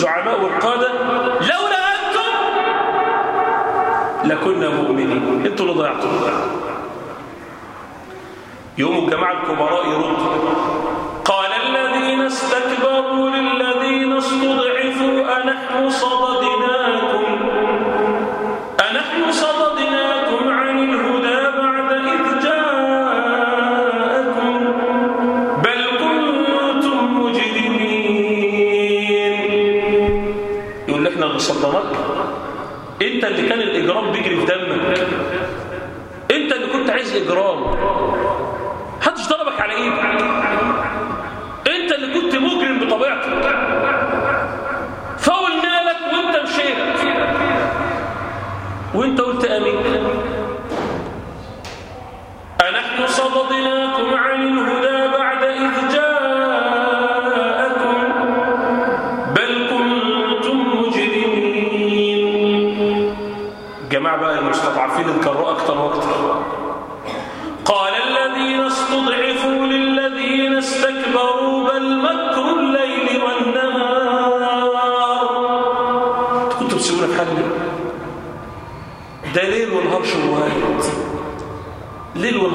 للمستكبرين للزعماء والقادة لولا أنتم لكنا مؤمنين. أنتوا اللي ضيعتوا. يوم الجماعة الكبراء يردوا قال الذين استكبروا للذين استضعفوا أنحن صددناكم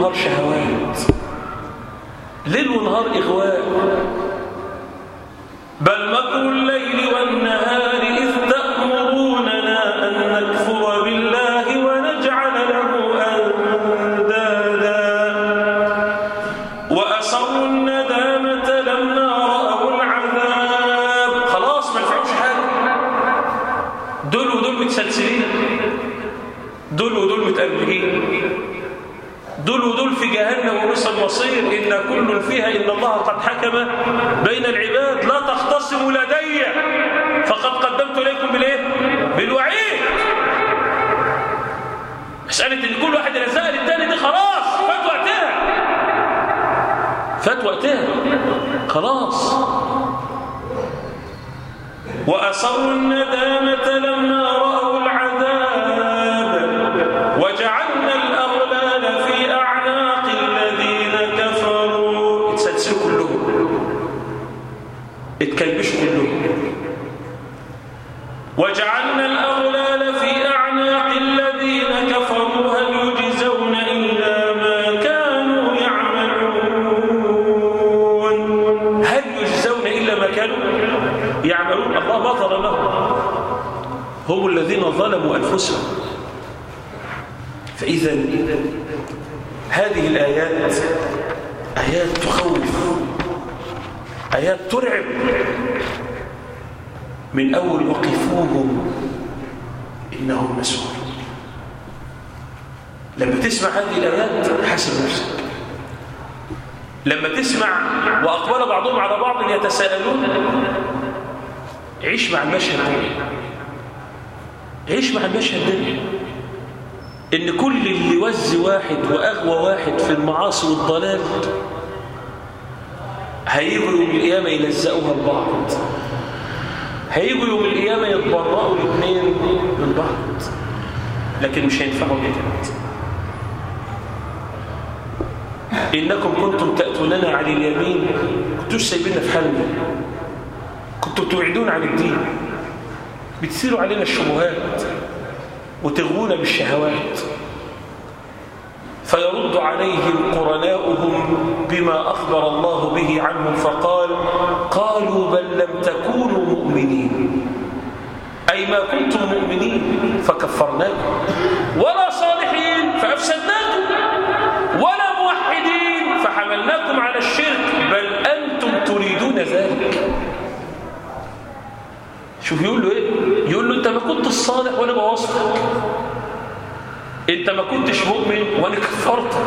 ونهار شهوات. ليل ونهار إغواء. المصير إن كل فيها إن الله قد حكم بين العباد لا تختصموا لدي. فقد قدمت إليكم بالإيه؟ بالوعيد. مسألة إن كل واحد يلزق للتاني دي خلاص فات وقتها فات وقتها خلاص. وأسروا الندامة لما ظلموا أنفسهم. فإذا هذه الآيات آيات تخوف آيات ترعب. من أول وقفوهم إنهم مسؤولون. لما تسمع هذه الآيات حاسب نفسك. لما تسمع وأقبل بعضهم على بعض يتساءلون عيش مع المشهد. عيش مع المشهد ده؟ إن كل اللي وز واحد وأغوى واحد في المعاصي والضلال هيجوا يوم القيامة يلزقوها لبعض هيجوا يوم القيامة يتبرأوا الاثنين من بعض. لكن مش هينفعوا كده إنكم كنتم تأتوننا عن اليمين. كنتوش سايبيننا في حالنا كنتم توعدون عن الدين. بتثيروا علينا الشبهات وتغوون بالشهوات. فيرد عليهم قرناؤهم بما أخبر الله به عنهم فقال قالوا بل لم تكونوا مؤمنين. أي ما كنتم مؤمنين فكفرناكم. ولا صالحين فأفسدناكم. ولا موحدين فحملناكم على الشرك. بل أنتم تريدون ذلك. شوف يقول له إيه؟ يقول له أنت ما كنت الصالح وأنا بوصفك. أنت ما كنتش مؤمن وأنا كفرتك.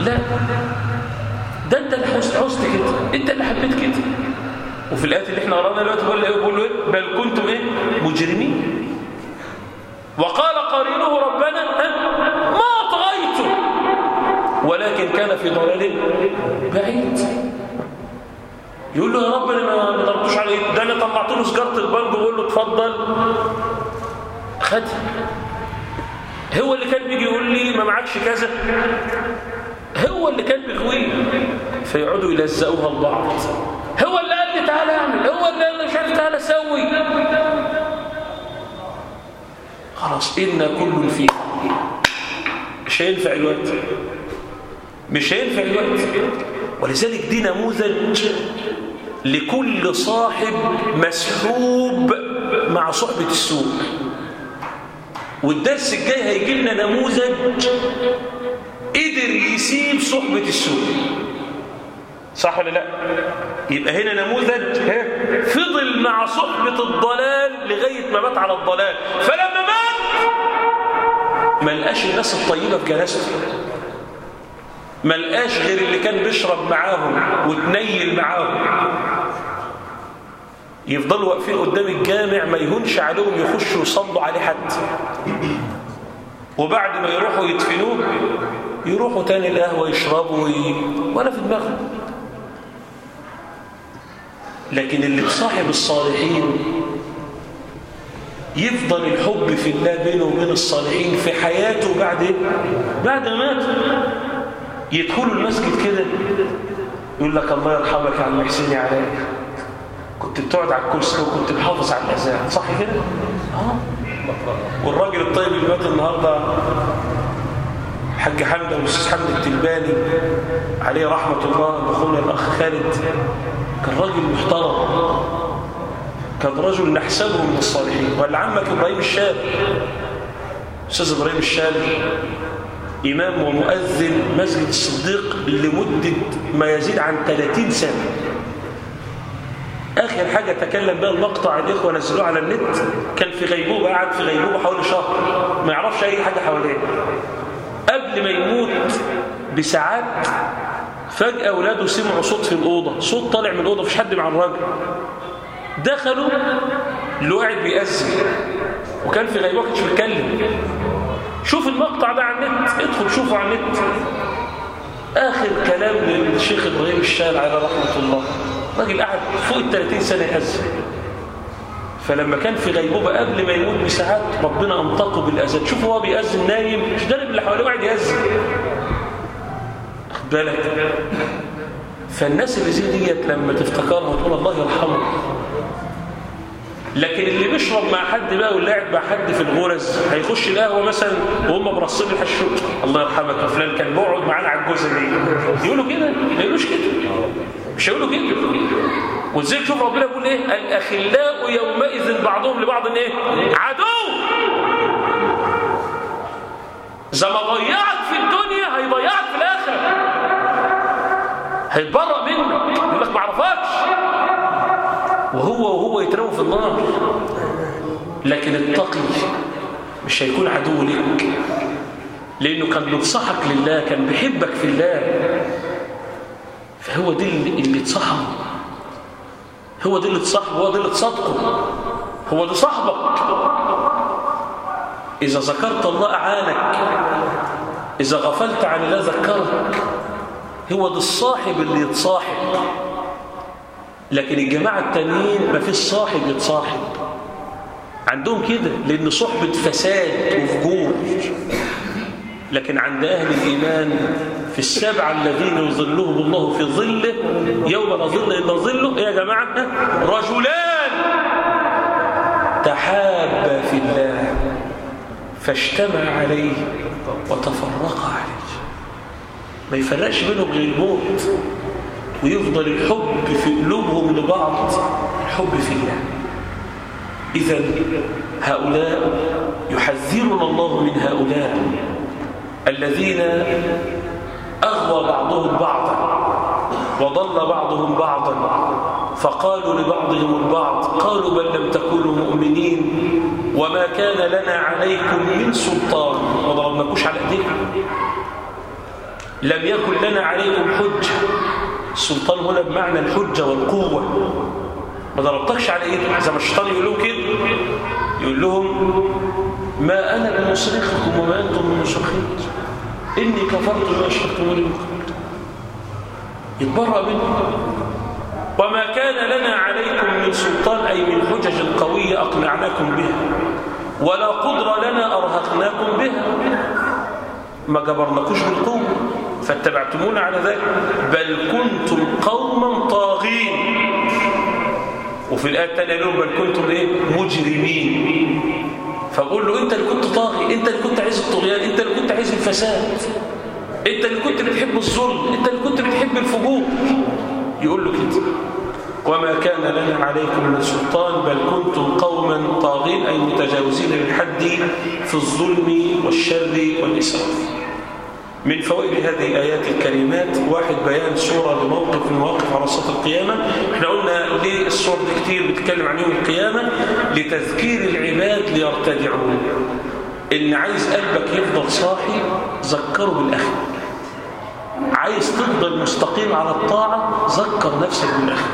لا. ده أنت اللي حست كده. أنت اللي حبيت كده. وفي الآيات اللي إحنا قرانا دلوقتي بيقول إيه؟ بيقول إيه؟ بل كنتم إيه؟ مجرمين. وقال قرينه ربنا ما طغيتم ولكن كان في ضلال بعيد. يقول له يا رب أنا ما ضربتوش عليه ده أنا طلعت له سجارة البنك وبقول له اتفضل. خد. هو اللي كان بيجي يقول لي ما معكش كذا. هو اللي كان بيغويه فيقعدوا يلزقوها لبعض. هو اللي قال لي تعالى أعمل. هو اللي قال لي مش عارف تعالى سوي. خلاص إنا كل فيه مش هينفع الوقت. مش هينفع الوقت. ولذلك دي نموذج لكل صاحب مسحوب مع صحبة السوء. والدرس الجاي هيجي لنا نموذج قدر يسيب صحبة السوء. صح ولا لا؟ يبقى هنا نموذج ها فضل مع صحبة الضلال لغاية ما مات على الضلال. فلما مات ما لقاش الناس الطيبة في جلسته ما لقاش غير اللي كان بيشرب معاهم وتنيل معاهم. يفضلوا واقفين قدام الجامع ما يهونش عليهم يخشوا يصلوا عليه حد وبعد ما يروحوا يدفنوه يروحوا تاني القهوة يشربوا وي... ولا في دماغهم لكن اللي بصاحب الصالحين يفضل الحب في الله بينه وبين الصالحين في حياته بعد بعد ما مات. يدخلوا المسجد كده يقول لك الله يرحمك يا عم حسين عليك. كنت بتقعد على الكرسي وكنت بحافظ على الأذان صح كده؟ آه. والراجل الطيب اللي مات النهارده الحاج حمد والأستاذ حمد التلباني عليه رحمة الله أخونا الأخ خالد كان راجل محترم. كان رجل نحسبه من الصالحين. ولا عمك إبراهيم الشاب؟ أستاذ إبراهيم الشاب. إمام ومؤذن مسجد الصديق لمدة ما يزيد عن 30 سنة. آخر حاجة تكلم بها المقطع الإخوة نزلوه على النت. كان في غيبوبة قعد في غيبوبة حوالي شهر. ما يعرفش أي حاجة حواليه. قبل ما يموت بساعات فجأة أولاده سمعوا صوت في الأوضة. صوت طالع من الأوضة مفيش حد مع الراجل. دخلوا اللي قاعد بيأذن. وكان في غيبوبة كانش بيتكلم شوف المقطع ده على النت. ادخل شوفه على النت. آخر كلام للشيخ إبراهيم الشاعر على رحمة الله. راجل قعد فوق ال 30 سنة يأذن. فلما كان في غيبوبة قبل ما يموت بساعات ربنا أنطقه بالأذان. شوف هو بيأذن نايم. مش ده اللي حواليه قاعد يأذن. خد بالك. فالناس اللي زي ديت لما تفتكرها تقول الله يرحمه لكن اللي بيشرب مع حد بقى واللي قاعد مع حد في الغرز هيخش القهوة مثلا وهم برصين الحشوش الله يرحمك يا فلان كان بيقعد معانا على الجوزه دي. يقولوا كده ما يقولوش كده. مش هيقولوا كده. وازاي تشوف ربنا بيقول إيه؟ الأخلاء يومئذ بعضهم لبعض إيه؟ عدو. إذا ما ضيعك في الدنيا هيضيعك في الآخرة. هيتبرأ منك. يقول لك ما اعرفكش وهو وهو يترموا في النار. لكن التقي مش هيكون عدو لك. لأنه كان بينصحك لله كان بيحبك في الله. فهو دي اللي تصاحبه هو دي اللي تصاحبه هو دي اللي تصادقه هو ده صاحبك. إذا ذكرت الله أعانك إذا غفلت عن الله ذكرك. هو ده الصاحب اللي يتصاحب. لكن الجماعة التانيين ما فيش صاحب يتصاحب. عندهم كده لأن صحبة فساد وفجور. لكن عند أهل الإيمان في السبعة الذين يظلهم الله في ظله يوم لا ظل إلا ظله إيه يا جماعة؟ رجلان. تحابا في الله فاجتمع عليه وتفرقا عليه. ما يفرقش بينهم غير الموت. ويفضل الحب في قلوبهم لبعض الحب في الله. إذا هؤلاء يحذرنا الله من هؤلاء الذين أغوى بعضهم بعضا وضل بعضهم بعضا فقالوا لبعضهم البعض قالوا بل لم تكونوا مؤمنين وما كان لنا عليكم من سلطان. ما ضربناكوش على إيديكم. لم يكن لنا عليكم حجة. السلطان هنا بمعنى الحجة والقوة. ما ضربتكش على إيدك زي ما الشيطان يقول لهم كده. يقول لهم ما أنا بمصرخكم وما أنتم بمصرخين. إني كفرت ما أشركتموني من يتبرأ منه. وما كان لنا عليكم من سلطان أي من حجج قوية أقنعناكم بها ولا قدرة لنا أرهقناكم بها. ما جبرناكوش بالقوة. فاتبعتمونا على ذلك. بل كنتم قوما طاغين. وفي الآية الثانية لهم بل كنتم إيه؟ مجرمين. فبقول له أنت اللي كنت طاغي أنت اللي كنت عايز الطغيان أنت اللي كنت عايز الفساد. أنت اللي كنت بتحب الظلم أنت اللي كنت بتحب الفجور. يقول له كده. وما كان لنا عليكم من سلطان بل كنتم قوما طاغين أي متجاوزين للحد في الظلم والشر والإسراف. من فوائد هذه الآيات الكريمات واحد بيان صورة لموقف من مواقف عرصات القيامة. إحنا قلنا ليه الصور دي كتير بتتكلم عن يوم القيامة؟ لتذكير العباد ليرتدعوا إن عايز قلبك يفضل صاحي ذكره بالآخر. عايز تفضل مستقيم على الطاعة ذكر نفسك بالآخر.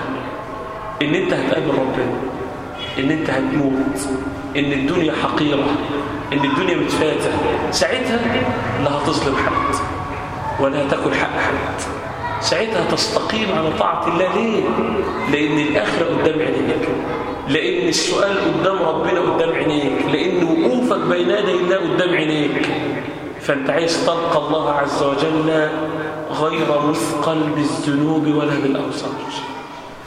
إن أنت هتقابل ربنا إن أنت هتموت إن الدنيا حقيرة إن الدنيا متفاتة. ساعتها لا هتظلم حد ولا هتاكل حق حد. ساعتها تستقيم على طاعة الله. ليه؟ لأن الآخرة قدام عينيك. لأن السؤال قدام ربنا قدام عينيك. لأن وقوفك بين يدي الله قدام عينيك. فأنت عايز تلقى الله عز وجل غير مثقل بالذنوب ولا بالأوصار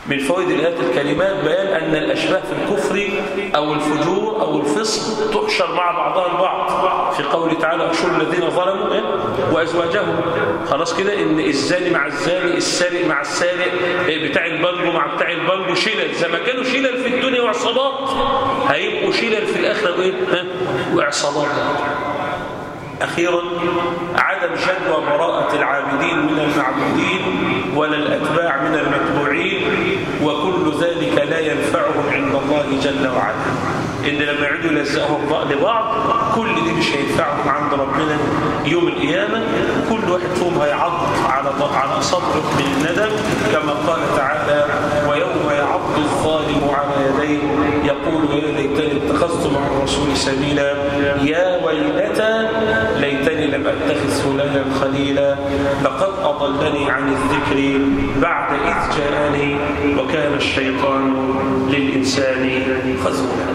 من فوائد الآيات الكلمات بيان أن الأشباه في الكفر أو الفجور أو الفسق تحشر مع بعضها البعض. في قوله تعالى أحشر الذين ظلموا إيه؟ وأزواجهم. خلاص كده؟ إن الزاني مع الزاني السارق مع السارق إيه؟ بتاع البنجو مع بتاع البنجو شلل. زي ما كانوا شلل في الدنيا وعصابات هيبقوا شلل في الآخرة. وإيه؟ وإعصابات. أخيرا عدم جدوى براءة العابدين من المعبودين ولا الأتباع من المتبوعين وكل ذلك لا ينفعهم عند الله جل وعلا. إن لما يعودوا يلزقهم لبعض كل دي مش هينفعهم عند ربنا يوم القيامة. كل واحد فيهم هيعض على على صدره من الندم كما قال تعالى ويوم يعض الظالم على يديه يقول يا ليتني اتخذت مع الرسول سبيلا يا ويلتى ليتني لم أتخذ فلانا خليلا لقد أضلني عن الذكر بعد إذ جاءني وكان الشيطان للإنسان خذولا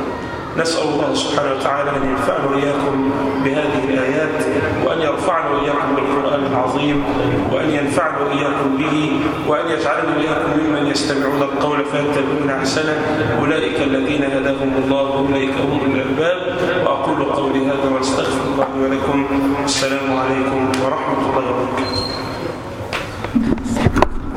نسأل الله سبحانه وتعالى أن ينفعنا وإياكم بهذه الآيات وأن يرفعنا وإياكم بالقرآن العظيم وأن ينفعنا وإياكم به وأن يجعلنا وإياكم ممن يستمعون القول فيتبعون أحسنه. أولئك الذين هداهم الله وأولئك هم الألباب وأقول قولي هذا وأستغفر الله ولكم. السلام عليكم ورحمة الله وبركاته.